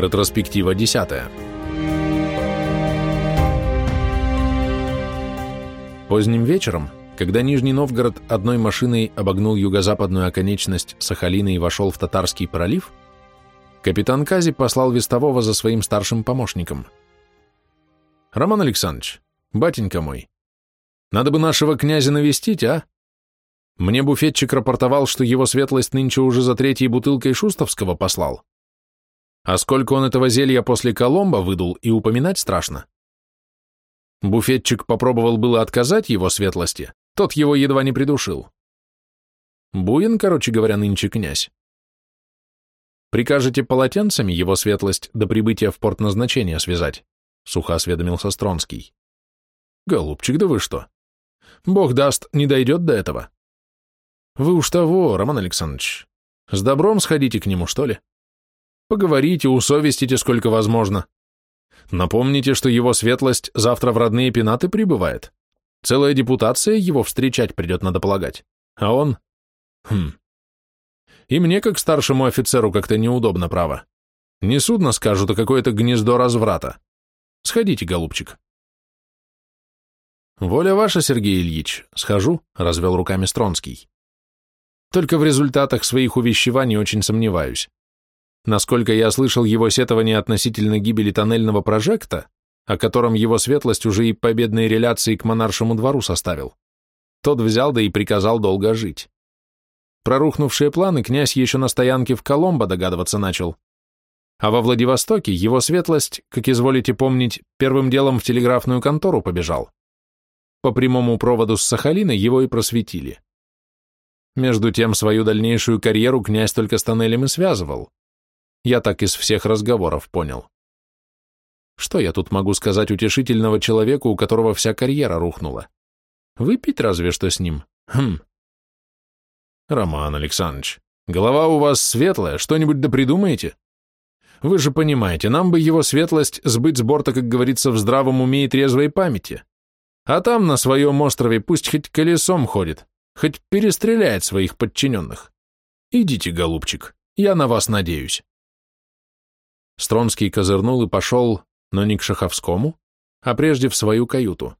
Ретроспектива 10. Поздним вечером, когда Нижний Новгород одной машиной обогнул юго-западную оконечность Сахалина и вошел в Татарский пролив, капитан Кази послал вестового за своим старшим помощником. «Роман Александрович, батенька мой, надо бы нашего князя навестить, а? Мне буфетчик рапортовал, что его светлость нынче уже за третьей бутылкой шустовского послал. А сколько он этого зелья после Коломба выдул, и упоминать страшно. Буфетчик попробовал было отказать его светлости, тот его едва не придушил. Буин, короче говоря, нынче князь. Прикажете полотенцами его светлость до прибытия в порт назначения связать? Сухо осведомился Стронский. Голубчик, да вы что? Бог даст, не дойдет до этого. Вы уж того, Роман Александрович. С добром сходите к нему, что ли? Поговорите, усовестите сколько возможно. Напомните, что его светлость завтра в родные пенаты прибывает. Целая депутация его встречать придет, надо полагать. А он... Хм. И мне, как старшему офицеру, как-то неудобно, право. Не судно, скажут, а какое-то гнездо разврата. Сходите, голубчик. Воля ваша, Сергей Ильич. Схожу, развел руками Стронский. Только в результатах своих увещеваний очень сомневаюсь. Насколько я слышал его сетование относительно гибели тоннельного прожекта, о котором его светлость уже и победные реляции к монаршему двору составил, тот взял да и приказал долго жить. Прорухнувшие планы князь еще на стоянке в Коломбо догадываться начал. А во Владивостоке его светлость, как изволите помнить, первым делом в телеграфную контору побежал. По прямому проводу с Сахалина его и просветили. Между тем, свою дальнейшую карьеру князь только с тоннелем и связывал. Я так из всех разговоров понял. Что я тут могу сказать утешительного человеку, у которого вся карьера рухнула? Выпить разве что с ним? Хм. Роман Александрович, голова у вас светлая, что-нибудь да придумаете? Вы же понимаете, нам бы его светлость сбыть с борта, как говорится, в здравом уме и трезвой памяти. А там, на своем острове, пусть хоть колесом ходит, хоть перестреляет своих подчиненных. Идите, голубчик, я на вас надеюсь. Стронский козырнул и пошел, но не к Шаховскому, а прежде в свою каюту.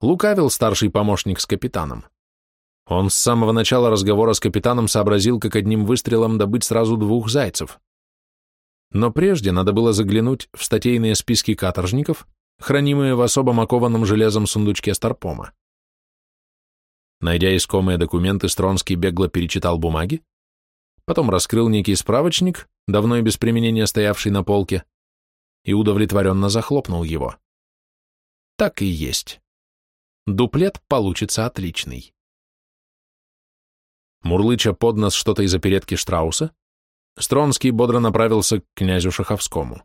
Лукавил старший помощник с капитаном. Он с самого начала разговора с капитаном сообразил, как одним выстрелом добыть сразу двух зайцев. Но прежде надо было заглянуть в статейные списки каторжников, хранимые в особом окованном железом сундучке Старпома. Найдя искомые документы, Стронский бегло перечитал бумаги, потом раскрыл некий справочник, давно и без применения стоявший на полке, и удовлетворенно захлопнул его. Так и есть. Дуплет получится отличный. Мурлыча под нос что-то из оперетки Штрауса, Стронский бодро направился к князю Шаховскому.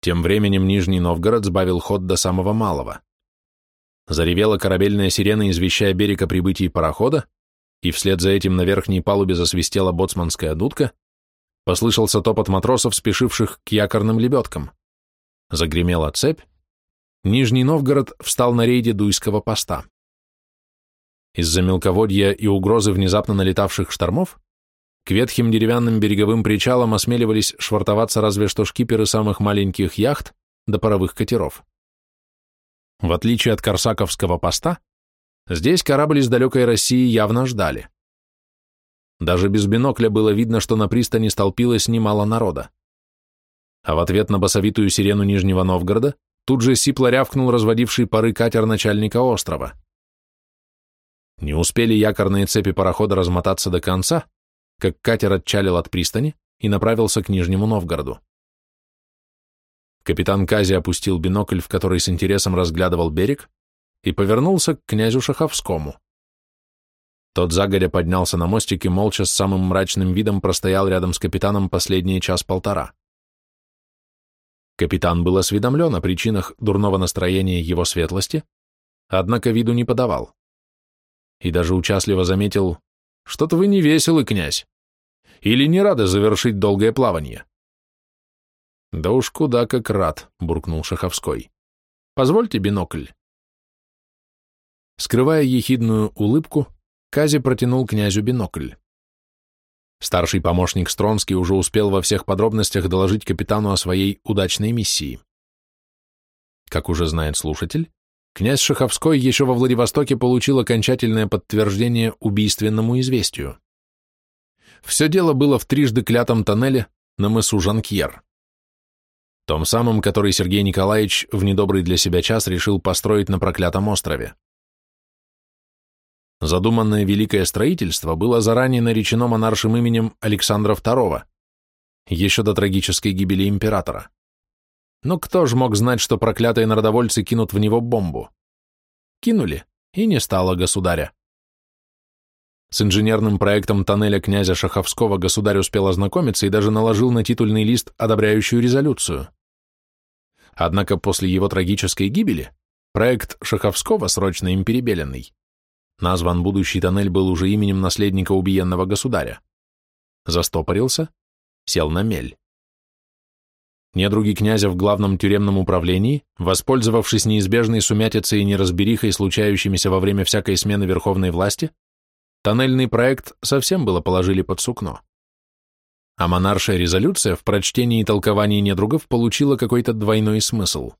Тем временем Нижний Новгород сбавил ход до самого малого. Заревела корабельная сирена, извещая берег о прибытии парохода, и вслед за этим на верхней палубе засвистела боцманская дудка, послышался топот матросов, спешивших к якорным лебедкам. Загремела цепь. Нижний Новгород встал на рейде Дуйского поста. Из-за мелководья и угрозы внезапно налетавших штормов к ветхим деревянным береговым причалам осмеливались швартоваться разве что шкиперы самых маленьких яхт до паровых катеров. В отличие от Корсаковского поста, Здесь корабль из далекой России явно ждали. Даже без бинокля было видно, что на пристани столпилось немало народа. А в ответ на басовитую сирену Нижнего Новгорода тут же сипло рявкнул разводивший пары катер начальника острова. Не успели якорные цепи парохода размотаться до конца, как катер отчалил от пристани и направился к Нижнему Новгороду. Капитан Кази опустил бинокль, в который с интересом разглядывал берег, и повернулся к князю Шаховскому. Тот загодя поднялся на мостик и молча с самым мрачным видом простоял рядом с капитаном последние час-полтора. Капитан был осведомлен о причинах дурного настроения его светлости, однако виду не подавал. И даже участливо заметил, что-то вы не веселый, князь, или не рады завершить долгое плавание. Да уж куда как рад, буркнул Шаховской. Позвольте бинокль. Скрывая ехидную улыбку, Кази протянул князю бинокль. Старший помощник Стронский уже успел во всех подробностях доложить капитану о своей удачной миссии. Как уже знает слушатель, князь Шаховской еще во Владивостоке получил окончательное подтверждение убийственному известию. Все дело было в трижды клятом тоннеле на мысу Жанкьер. Том самом, который Сергей Николаевич в недобрый для себя час решил построить на проклятом острове. Задуманное великое строительство было заранее наречено монаршим именем Александра II, еще до трагической гибели императора. Но кто ж мог знать, что проклятые народовольцы кинут в него бомбу? Кинули, и не стало государя. С инженерным проектом тоннеля князя Шаховского государь успел ознакомиться и даже наложил на титульный лист одобряющую резолюцию. Однако после его трагической гибели проект Шаховского, срочно им перебеленный, назван будущий тоннель был уже именем наследника убиенного государя, застопорился, сел на мель. Недруги князя в главном тюремном управлении, воспользовавшись неизбежной сумятицей и неразберихой, случающимися во время всякой смены верховной власти, тоннельный проект совсем было положили под сукно. А монаршая резолюция в прочтении и толковании недругов получила какой-то двойной смысл.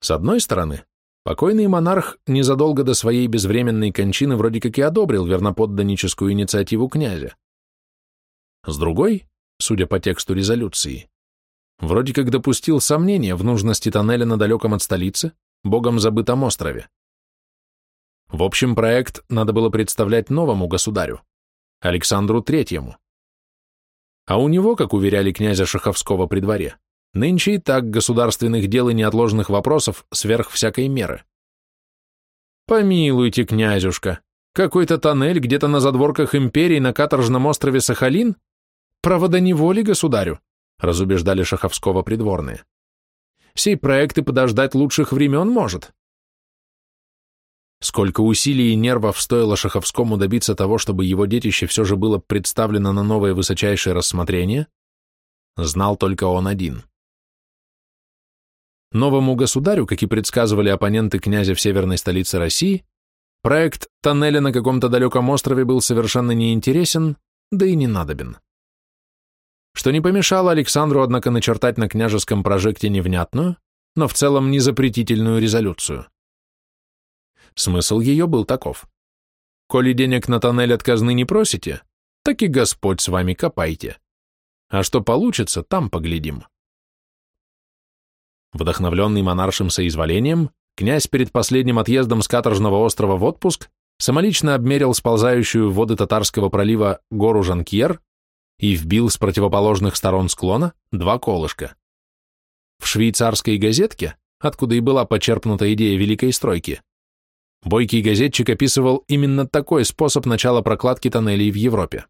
С одной стороны, покойный монарх незадолго до своей безвременной кончины вроде как и одобрил верноподданническую инициативу князя. С другой, судя по тексту резолюции, Вроде как допустил сомнения в нужности тоннеля на далеком от столицы, богом забытом острове. В общем, проект надо было представлять новому государю, Александру Третьему. А у него, как уверяли князя Шаховского при дворе, нынче и так государственных дел и неотложных вопросов сверх всякой меры. Помилуйте, князюшка, какой-то тоннель где-то на задворках империи на каторжном острове Сахалин? Право неволи государю разубеждали Шаховского придворные. Сей проект и подождать лучших времен может. Сколько усилий и нервов стоило Шаховскому добиться того, чтобы его детище все же было представлено на новое высочайшее рассмотрение, знал только он один. Новому государю, как и предсказывали оппоненты князя в северной столице России, проект тоннеля на каком-то далеком острове был совершенно неинтересен, да и не надобен что не помешало Александру, однако, начертать на княжеском прожекте невнятную, но в целом незапретительную резолюцию. Смысл ее был таков. «Коли денег на тоннель от казны не просите, так и Господь с вами копайте. А что получится, там поглядим». Вдохновленный монаршим соизволением, князь перед последним отъездом с каторжного острова в отпуск самолично обмерил сползающую в воды Татарского пролива гору Жанкьер и вбил с противоположных сторон склона два колышка. В швейцарской газетке, откуда и была почерпнута идея великой стройки, бойкий газетчик описывал именно такой способ начала прокладки тоннелей в Европе.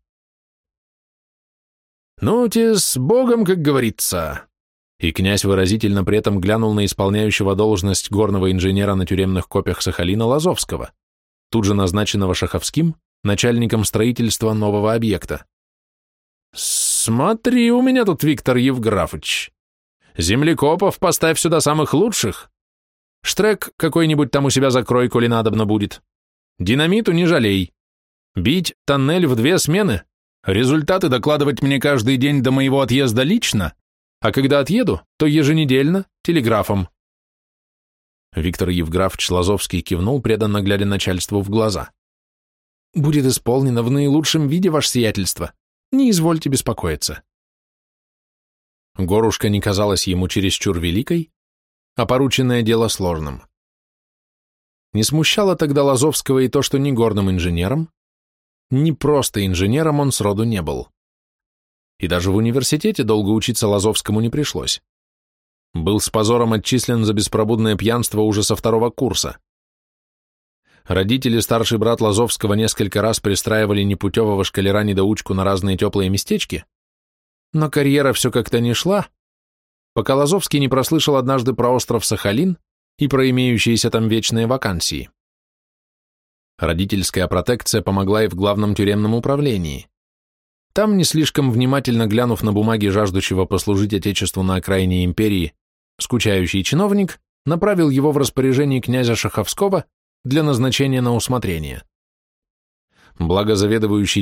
«Ну, те с Богом, как говорится!» И князь выразительно при этом глянул на исполняющего должность горного инженера на тюремных копиях Сахалина Лазовского, тут же назначенного Шаховским начальником строительства нового объекта. «Смотри, у меня тут Виктор Евграфович. Землекопов поставь сюда самых лучших. Штрек какой-нибудь там у себя закрой, коли надобно будет. Динамиту не жалей. Бить тоннель в две смены. Результаты докладывать мне каждый день до моего отъезда лично, а когда отъеду, то еженедельно, телеграфом». Виктор Евграфович Лазовский кивнул, преданно глядя начальству в глаза. «Будет исполнено в наилучшем виде, ваше сиятельство. Не извольте беспокоиться. Горушка не казалась ему чересчур великой, а порученное дело сложным. Не смущало тогда Лазовского и то, что ни горным инженером, ни просто инженером он сроду не был. И даже в университете долго учиться Лазовскому не пришлось. Был с позором отчислен за беспробудное пьянство уже со второго курса. Родители старший брат Лазовского несколько раз пристраивали непутевого шкалера-недоучку на разные теплые местечки, но карьера все как-то не шла, пока Лазовский не прослышал однажды про остров Сахалин и про имеющиеся там вечные вакансии. Родительская протекция помогла и в главном тюремном управлении. Там, не слишком внимательно глянув на бумаги жаждущего послужить Отечеству на окраине империи, скучающий чиновник направил его в распоряжение князя Шаховского для назначения на усмотрение. Благо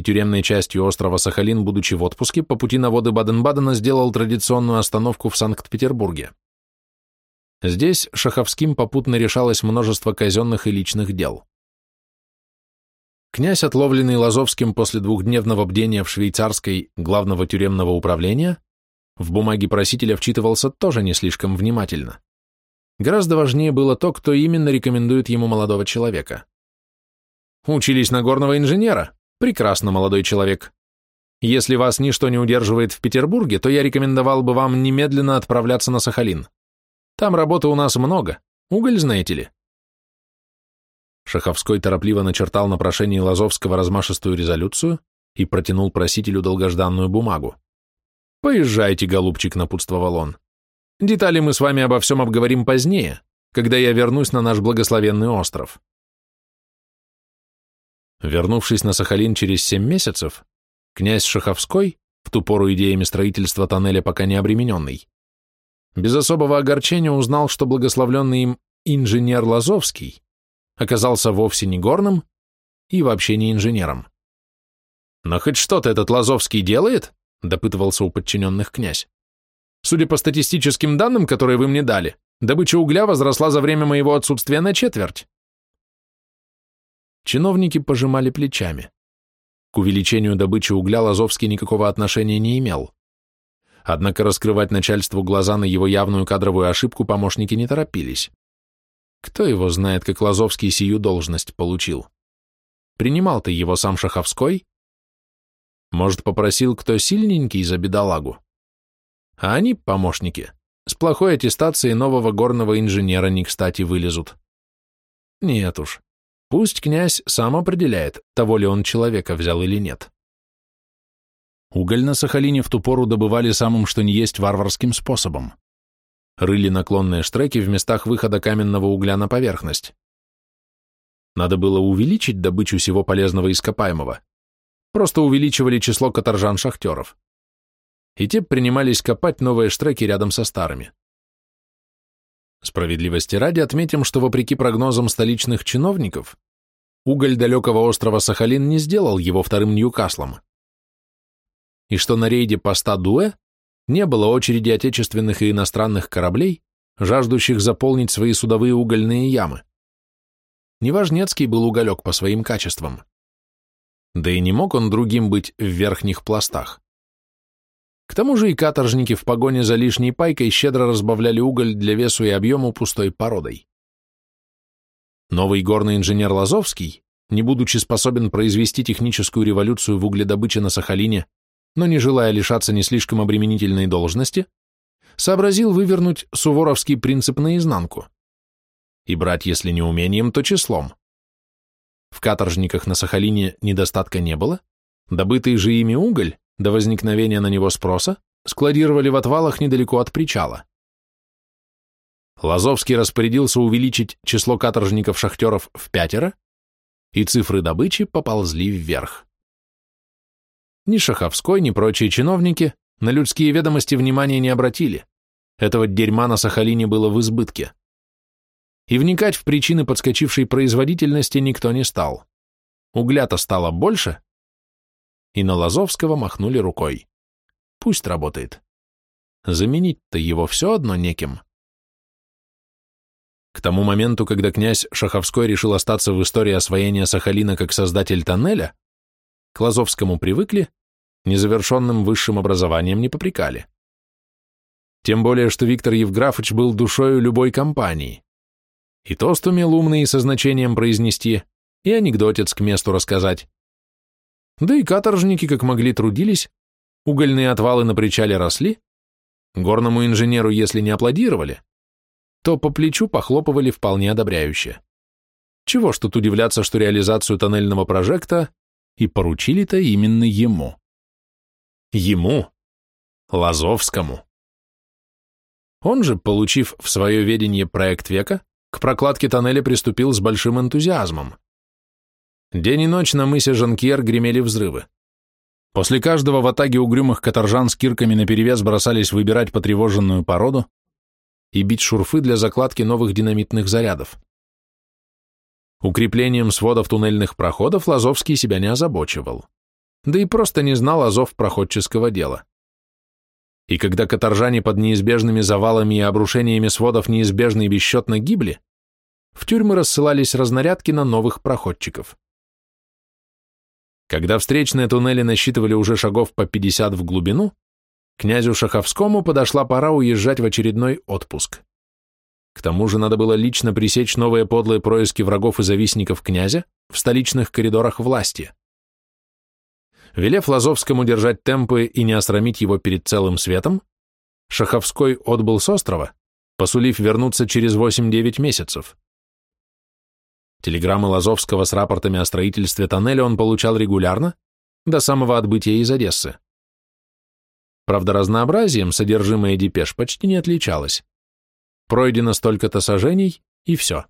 тюремной частью острова Сахалин, будучи в отпуске, по пути на воды Баден-Бадена сделал традиционную остановку в Санкт-Петербурге. Здесь Шаховским попутно решалось множество казенных и личных дел. Князь, отловленный Лазовским после двухдневного бдения в швейцарской главного тюремного управления, в бумаге просителя вчитывался тоже не слишком внимательно. Гораздо важнее было то, кто именно рекомендует ему молодого человека. Учились на горного инженера? Прекрасно, молодой человек. Если вас ничто не удерживает в Петербурге, то я рекомендовал бы вам немедленно отправляться на Сахалин. Там работы у нас много. Уголь знаете ли? Шаховской торопливо начертал на прошении Лазовского размашистую резолюцию и протянул просителю долгожданную бумагу. «Поезжайте, голубчик», — напутствовал он. «Детали мы с вами обо всем обговорим позднее, когда я вернусь на наш благословенный остров». Вернувшись на Сахалин через семь месяцев, князь Шаховской, в ту пору идеями строительства тоннеля пока не обремененный, без особого огорчения узнал, что благословленный им инженер Лазовский оказался вовсе не горным и вообще не инженером. «Но хоть что-то этот Лазовский делает?» — допытывался у подчиненных князь. «Судя по статистическим данным, которые вы мне дали, добыча угля возросла за время моего отсутствия на четверть». Чиновники пожимали плечами. К увеличению добычи угля Лазовский никакого отношения не имел. Однако раскрывать начальству глаза на его явную кадровую ошибку помощники не торопились. Кто его знает, как Лазовский сию должность получил? Принимал ты его сам Шаховской? Может, попросил кто сильненький за бедолагу? А они, помощники, с плохой аттестацией нового горного инженера не кстати вылезут. Нет уж, пусть князь сам определяет, того ли он человека взял или нет. Уголь на Сахалине в ту пору добывали самым что ни есть варварским способом. Рыли наклонные штреки в местах выхода каменного угля на поверхность. Надо было увеличить добычу всего полезного ископаемого. Просто увеличивали число каторжан-шахтеров. И те принимались копать новые штреки рядом со старыми. Справедливости ради отметим, что вопреки прогнозам столичных чиновников, уголь далекого острова Сахалин не сделал его вторым Ньюкаслом и что на рейде поста Дуэ не было очереди отечественных и иностранных кораблей, жаждущих заполнить свои судовые угольные ямы. Неважнецкий был уголек по своим качествам. Да и не мог он другим быть в верхних пластах. К тому же и каторжники в погоне за лишней пайкой щедро разбавляли уголь для весу и объему пустой породой. Новый горный инженер Лазовский, не будучи способен произвести техническую революцию в угледобыче на Сахалине но не желая лишаться не слишком обременительной должности, сообразил вывернуть суворовский принцип наизнанку и брать, если не умением, то числом. В каторжниках на Сахалине недостатка не было, добытый же ими уголь, до возникновения на него спроса, складировали в отвалах недалеко от причала. Лазовский распорядился увеличить число каторжников-шахтеров в пятеро, и цифры добычи поползли вверх. Ни Шаховской, ни прочие чиновники на людские ведомости внимания не обратили. Этого дерьма на Сахалине было в избытке. И вникать в причины подскочившей производительности никто не стал. Угля-то стало больше, и на Лазовского махнули рукой. Пусть работает. Заменить-то его все одно неким. К тому моменту, когда князь Шаховской решил остаться в истории освоения Сахалина как создатель тоннеля, к Лазовскому привыкли, незавершенным высшим образованием не попрекали. Тем более, что Виктор Евграфович был душою любой компании. И тост умел умный и со значением произнести, и анекдотец к месту рассказать. Да и каторжники, как могли, трудились, угольные отвалы на причале росли, горному инженеру, если не аплодировали, то по плечу похлопывали вполне одобряюще. Чего ж тут удивляться, что реализацию тоннельного прожекта и поручили-то именно ему. Ему, Лазовскому. Он же, получив в свое ведение проект века, к прокладке тоннеля приступил с большим энтузиазмом. День и ночь на мысе Жанкьер гремели взрывы. После каждого в атаге угрюмых каторжан с кирками наперевес бросались выбирать потревоженную породу и бить шурфы для закладки новых динамитных зарядов. Укреплением сводов туннельных проходов Лазовский себя не озабочивал, да и просто не знал азов проходческого дела. И когда каторжане под неизбежными завалами и обрушениями сводов неизбежно и бесчетно гибли, в тюрьмы рассылались разнарядки на новых проходчиков. Когда встречные туннели насчитывали уже шагов по 50 в глубину, князю Шаховскому подошла пора уезжать в очередной отпуск. К тому же надо было лично пресечь новые подлые происки врагов и завистников князя в столичных коридорах власти. Велев Лазовскому держать темпы и не осрамить его перед целым светом, Шаховской отбыл с острова, посулив вернуться через 8-9 месяцев. Телеграммы Лазовского с рапортами о строительстве тоннеля он получал регулярно, до самого отбытия из Одессы. Правда, разнообразием содержимое депеш почти не отличалось. Пройдено столько-то сажений, и все.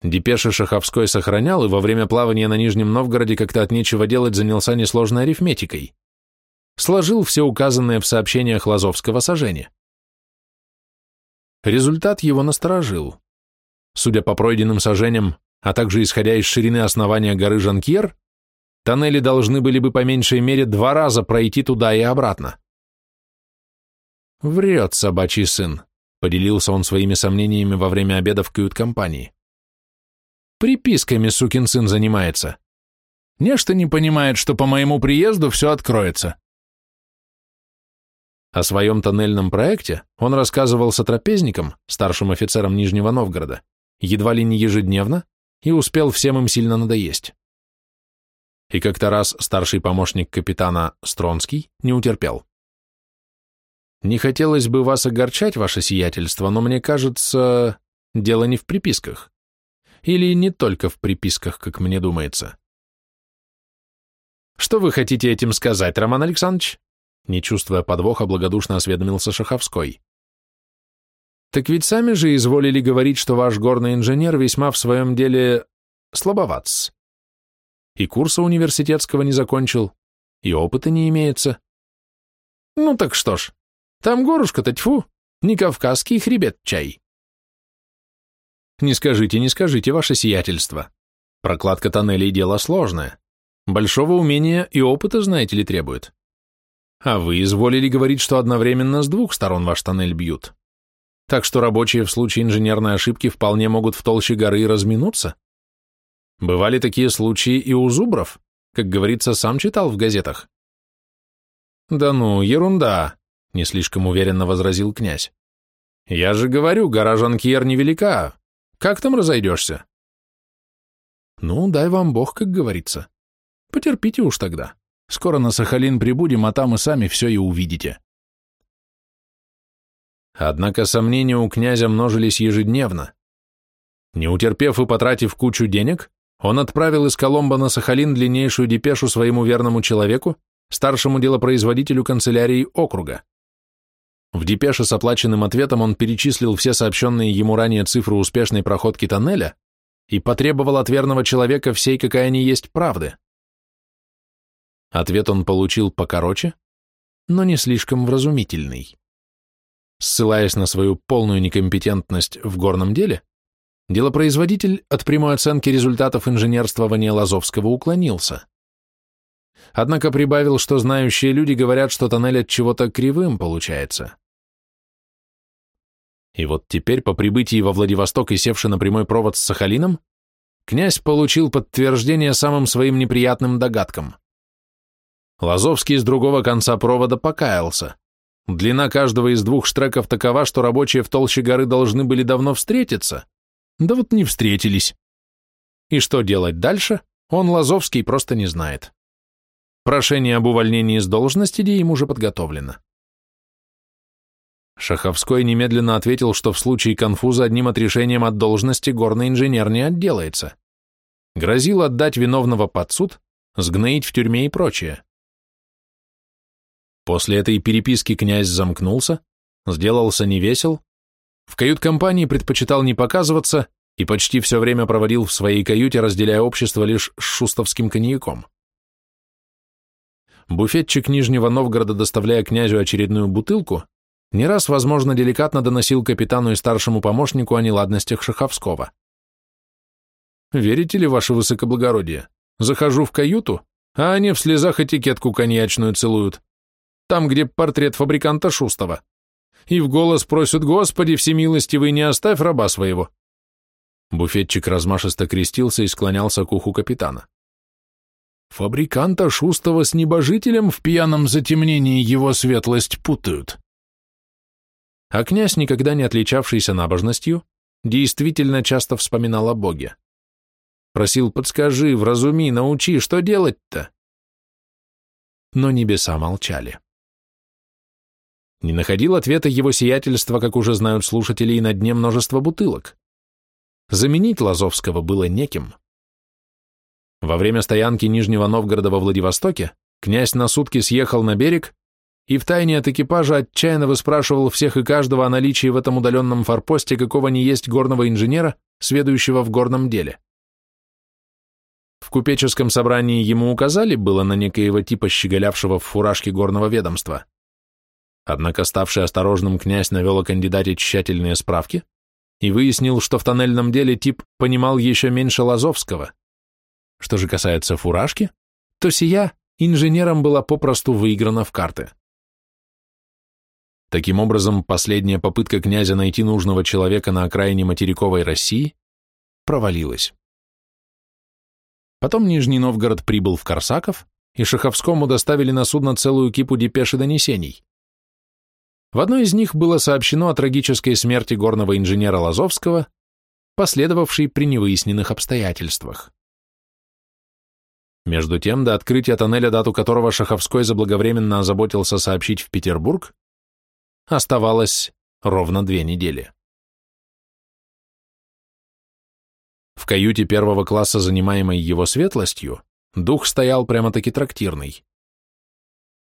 Депеши Шаховской сохранял, и во время плавания на Нижнем Новгороде как-то от нечего делать занялся несложной арифметикой. Сложил все указанные в сообщениях Лазовского сажения. Результат его насторожил. Судя по пройденным сажениям, а также исходя из ширины основания горы Жанкьер, тоннели должны были бы по меньшей мере два раза пройти туда и обратно. Врет собачий сын, поделился он своими сомнениями во время обеда в кают-компании. Приписками сукин сын занимается. Нечто не понимает, что по моему приезду все откроется. О своем тоннельном проекте он рассказывал сотрапезникам, старшим офицерам Нижнего Новгорода, едва ли не ежедневно, и успел всем им сильно надоесть. И как-то раз старший помощник капитана Стронский не утерпел. «Не хотелось бы вас огорчать, ваше сиятельство, но мне кажется, дело не в приписках. Или не только в приписках, как мне думается». «Что вы хотите этим сказать, Роман Александрович?» Не чувствуя подвоха, благодушно осведомился Шаховской. Так ведь сами же изволили говорить, что ваш горный инженер весьма в своем деле слабоват. И курса университетского не закончил, и опыта не имеется. Ну так что ж, там горушка-то тьфу, не кавказский хребет чай. Не скажите, не скажите, ваше сиятельство. Прокладка тоннелей дело сложное. Большого умения и опыта, знаете ли, требует. А вы изволили говорить, что одновременно с двух сторон ваш тоннель бьют так что рабочие в случае инженерной ошибки вполне могут в толще горы разминуться. Бывали такие случаи и у зубров, как говорится, сам читал в газетах. «Да ну, ерунда», — не слишком уверенно возразил князь. «Я же говорю, гора Жанкьер невелика. Как там разойдешься?» «Ну, дай вам Бог, как говорится. Потерпите уж тогда. Скоро на Сахалин прибудем, а там и сами все и увидите». Однако сомнения у князя множились ежедневно. Не утерпев и потратив кучу денег, он отправил из Коломбо на Сахалин длиннейшую депешу своему верному человеку, старшему делопроизводителю канцелярии округа. В депеше с оплаченным ответом он перечислил все сообщенные ему ранее цифры успешной проходки тоннеля и потребовал от верного человека всей, какая они есть, правды. Ответ он получил покороче, но не слишком вразумительный. Ссылаясь на свою полную некомпетентность в горном деле, делопроизводитель от прямой оценки результатов инженерствования Лазовского уклонился. Однако прибавил, что знающие люди говорят, что тоннель от чего-то кривым получается. И вот теперь, по прибытии во Владивосток и севши на прямой провод с Сахалином, князь получил подтверждение самым своим неприятным догадкам. Лазовский с другого конца провода покаялся. Длина каждого из двух штреков такова, что рабочие в толще горы должны были давно встретиться. Да вот не встретились. И что делать дальше, он, Лазовский, просто не знает. Прошение об увольнении с должности ему уже подготовлено. Шаховской немедленно ответил, что в случае конфуза одним отрешением от должности горный инженер не отделается. Грозил отдать виновного под суд, сгноить в тюрьме и прочее. После этой переписки князь замкнулся, сделался невесел, в кают-компании предпочитал не показываться и почти все время проводил в своей каюте, разделяя общество лишь с шустовским коньяком. Буфетчик Нижнего Новгорода, доставляя князю очередную бутылку, не раз, возможно, деликатно доносил капитану и старшему помощнику о неладностях Шаховского. Верите ли, ваше высокоблагородие? Захожу в каюту, а они в слезах этикетку коньячную целуют. Там, где портрет фабриканта Шустова. И в голос просят, Господи, всемилостивый, не оставь раба своего. Буфетчик размашисто крестился и склонялся к уху капитана. Фабриканта Шустова с небожителем в пьяном затемнении его светлость путают. А князь, никогда не отличавшийся набожностью, действительно часто вспоминал о Боге. Просил, подскажи, вразуми, научи, что делать-то? Но небеса молчали. Не находил ответа его сиятельства, как уже знают слушатели, и на дне множество бутылок. Заменить Лазовского было неким. Во время стоянки Нижнего Новгорода во Владивостоке князь на сутки съехал на берег и втайне от экипажа отчаянно выспрашивал всех и каждого о наличии в этом удаленном форпосте какого ни есть горного инженера, сведущего в горном деле. В купеческом собрании ему указали было на некоего типа щеголявшего в фуражке горного ведомства. Однако ставший осторожным князь навел о кандидате тщательные справки и выяснил, что в тоннельном деле тип понимал еще меньше Лазовского. Что же касается фуражки, то сия инженером была попросту выиграна в карты. Таким образом, последняя попытка князя найти нужного человека на окраине материковой России провалилась. Потом Нижний Новгород прибыл в Корсаков, и Шаховскому доставили на судно целую кипу депеш и донесений. В одной из них было сообщено о трагической смерти горного инженера Лазовского, последовавшей при невыясненных обстоятельствах. Между тем, до открытия тоннеля, дату которого Шаховской заблаговременно озаботился сообщить в Петербург, оставалось ровно две недели. В каюте первого класса, занимаемой его светлостью, дух стоял прямо-таки трактирный.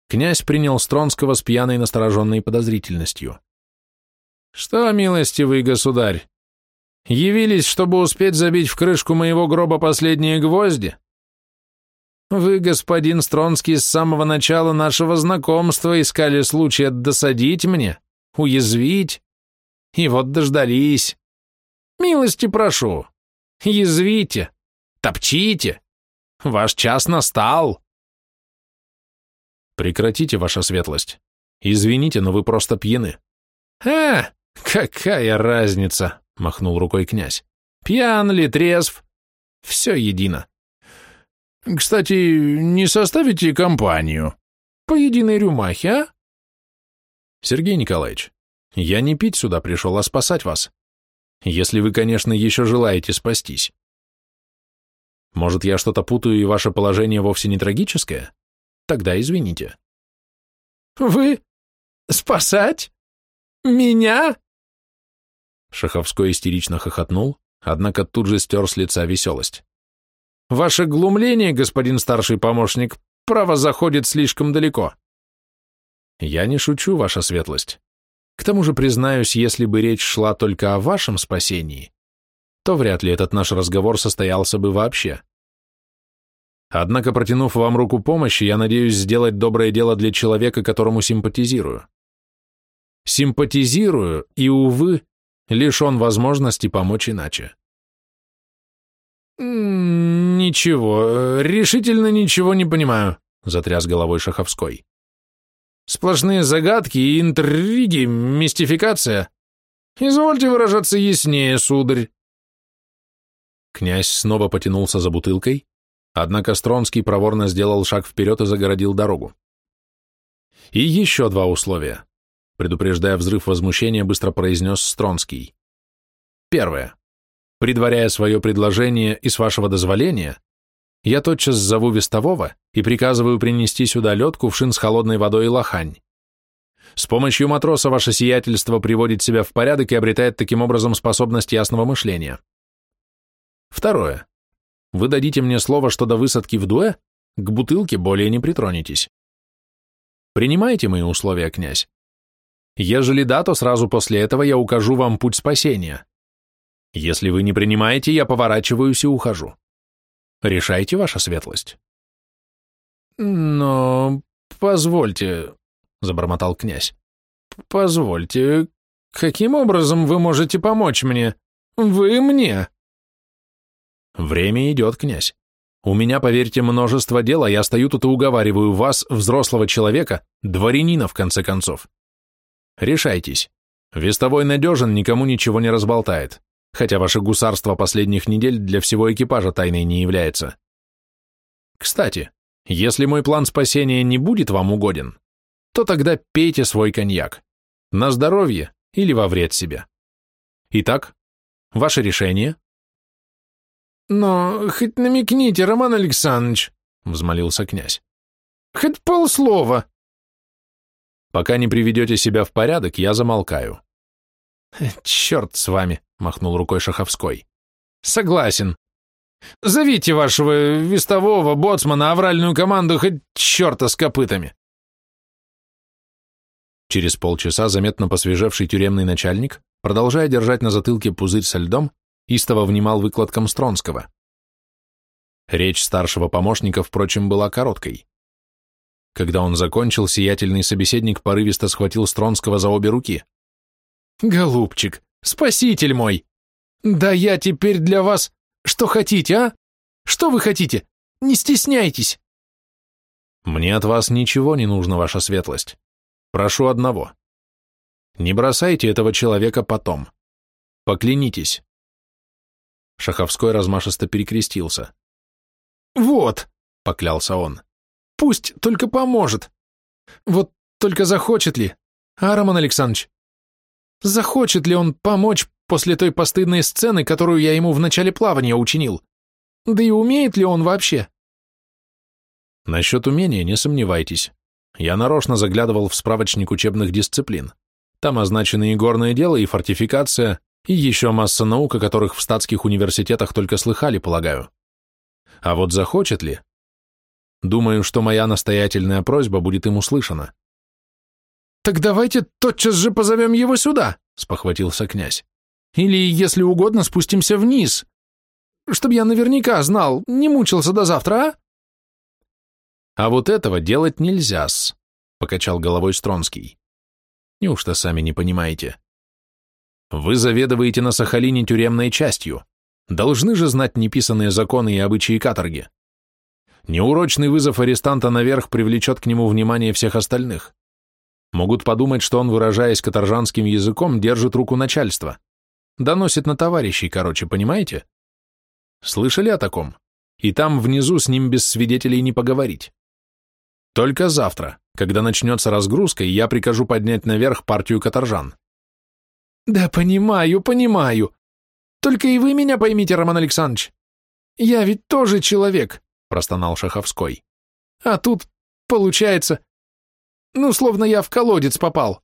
Князь принял Стронского с пьяной настороженной подозрительностью. «Что, милостивый государь, явились, чтобы успеть забить в крышку моего гроба последние гвозди?» Вы, господин Стронский, с самого начала нашего знакомства искали случая досадить мне, уязвить, и вот дождались. Милости прошу, язвите, топчите, ваш час настал. Прекратите, ваша светлость. Извините, но вы просто пьяны. А, какая разница, махнул рукой князь. Пьян ли, трезв, все едино. Кстати, не составите компанию? По единой рюмахе, а? Сергей Николаевич, я не пить сюда пришел, а спасать вас. Если вы, конечно, еще желаете спастись. Может, я что-то путаю, и ваше положение вовсе не трагическое? Тогда извините. Вы? Спасать? Меня? Шаховской истерично хохотнул, однако тут же стер с лица веселость. Ваше глумление, господин старший помощник, право заходит слишком далеко. Я не шучу, ваша светлость. К тому же, признаюсь, если бы речь шла только о вашем спасении, то вряд ли этот наш разговор состоялся бы вообще. Однако, протянув вам руку помощи, я надеюсь сделать доброе дело для человека, которому симпатизирую. Симпатизирую и, увы, лишен возможности помочь иначе. «Ничего, решительно ничего не понимаю», — затряс головой Шаховской. «Сплошные загадки и интриги, мистификация. Извольте выражаться яснее, сударь». Князь снова потянулся за бутылкой, однако Стронский проворно сделал шаг вперед и загородил дорогу. И еще два условия. Предупреждая взрыв возмущения, быстро произнес Стронский. Первое. Предваряя свое предложение и с вашего дозволения, я тотчас зову вестового и приказываю принести сюда лед, кувшин с холодной водой и лохань. С помощью матроса ваше сиятельство приводит себя в порядок и обретает таким образом способность ясного мышления. Второе. Вы дадите мне слово, что до высадки в Дуэ к бутылке более не притронетесь. Принимаете мои условия, князь? Ежели да, то сразу после этого я укажу вам путь спасения. Если вы не принимаете, я поворачиваюсь и ухожу. Решайте, ваша светлость. Но позвольте, забормотал князь. Позвольте, каким образом вы можете помочь мне? Вы мне? Время идет, князь. У меня, поверьте, множество дел, а я стою тут и уговариваю вас, взрослого человека, дворянина, в конце концов. Решайтесь. Вестовой надежен, никому ничего не разболтает, хотя ваше гусарство последних недель для всего экипажа тайной не является. Кстати, если мой план спасения не будет вам угоден, то тогда пейте свой коньяк. На здоровье или во вред себе. Итак, ваше решение? «Но хоть намекните, Роман Александрович», — взмолился князь. «Хоть полслова». «Пока не приведете себя в порядок, я замолкаю». «Черт с вами», — махнул рукой Шаховской. «Согласен. Зовите вашего вестового, боцмана, авральную команду, хоть черта с копытами». Через полчаса заметно посвежевший тюремный начальник, продолжая держать на затылке пузырь со льдом, истово внимал выкладкам Стронского. Речь старшего помощника, впрочем, была короткой. Когда он закончил, сиятельный собеседник порывисто схватил Стронского за обе руки. «Голубчик, спаситель мой! Да я теперь для вас... Что хотите, а? Что вы хотите? Не стесняйтесь!» «Мне от вас ничего не нужно, ваша светлость. Прошу одного. Не бросайте этого человека потом. Поклянитесь. Шаховской размашисто перекрестился. «Вот», — поклялся он, — «пусть только поможет. Вот только захочет ли, а, Роман Александрович? Захочет ли он помочь после той постыдной сцены, которую я ему в начале плавания учинил? Да и умеет ли он вообще?» Насчет умения не сомневайтесь. Я нарочно заглядывал в справочник учебных дисциплин. Там означены и горное дело, и фортификация, и еще масса наук, о которых в статских университетах только слыхали, полагаю. А вот захочет ли? Думаю, что моя настоятельная просьба будет им услышана. «Так давайте тотчас же позовем его сюда», — спохватился князь. «Или, если угодно, спустимся вниз, чтобы я наверняка знал, не мучился до завтра, а?» «А вот этого делать нельзя-с», — покачал головой Стронский. «Неужто сами не понимаете?» Вы заведуете на Сахалине тюремной частью. Должны же знать неписанные законы и обычаи каторги. Неурочный вызов арестанта наверх привлечет к нему внимание всех остальных. Могут подумать, что он, выражаясь каторжанским языком, держит руку начальства. Доносит на товарищей, короче, понимаете? Слышали о таком? И там внизу с ним без свидетелей не поговорить. Только завтра, когда начнется разгрузка, я прикажу поднять наверх партию каторжан. Да понимаю, понимаю. Только и вы меня поймите, Роман Александрович. Я ведь тоже человек, простонал Шаховской. А тут, получается, ну, словно я в колодец попал.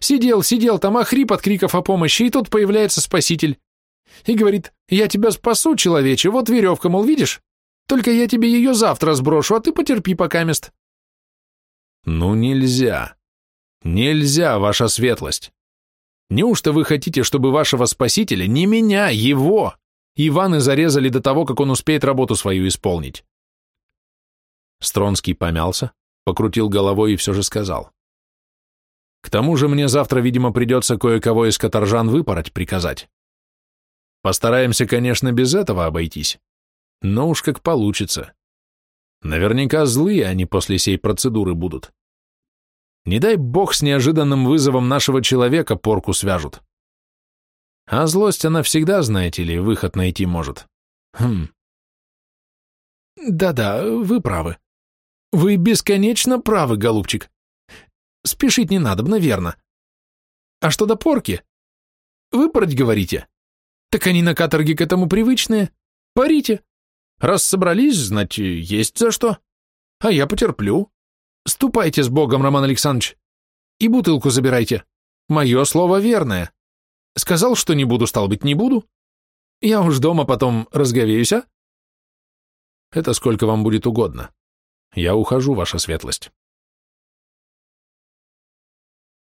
Сидел, сидел там, охрип от криков о помощи, и тут появляется спаситель. И говорит, я тебя спасу, человече, вот веревка, мол, видишь? Только я тебе ее завтра сброшу, а ты потерпи пока мест. Ну, нельзя. Нельзя, ваша светлость. Неужто вы хотите, чтобы вашего спасителя, не меня, его, Иваны зарезали до того, как он успеет работу свою исполнить?» Стронский помялся, покрутил головой и все же сказал. «К тому же мне завтра, видимо, придется кое-кого из каторжан выпороть приказать. Постараемся, конечно, без этого обойтись, но уж как получится. Наверняка злые они после сей процедуры будут. Не дай бог с неожиданным вызовом нашего человека порку свяжут. А злость она всегда, знаете ли, выход найти может. Хм. Да-да, вы правы. Вы бесконечно правы, голубчик. Спешить не надо, наверно. А что до порки? Выпороть, говорите? Так они на каторге к этому привычные. Парите. Раз собрались, знать, есть за что. А я потерплю. Ступайте с Богом, Роман Александрович. И бутылку забирайте. Мое слово верное. Сказал, что не буду, стал быть, не буду. Я уж дома потом разговеюсь, а? Это сколько вам будет угодно. Я ухожу, ваша светлость.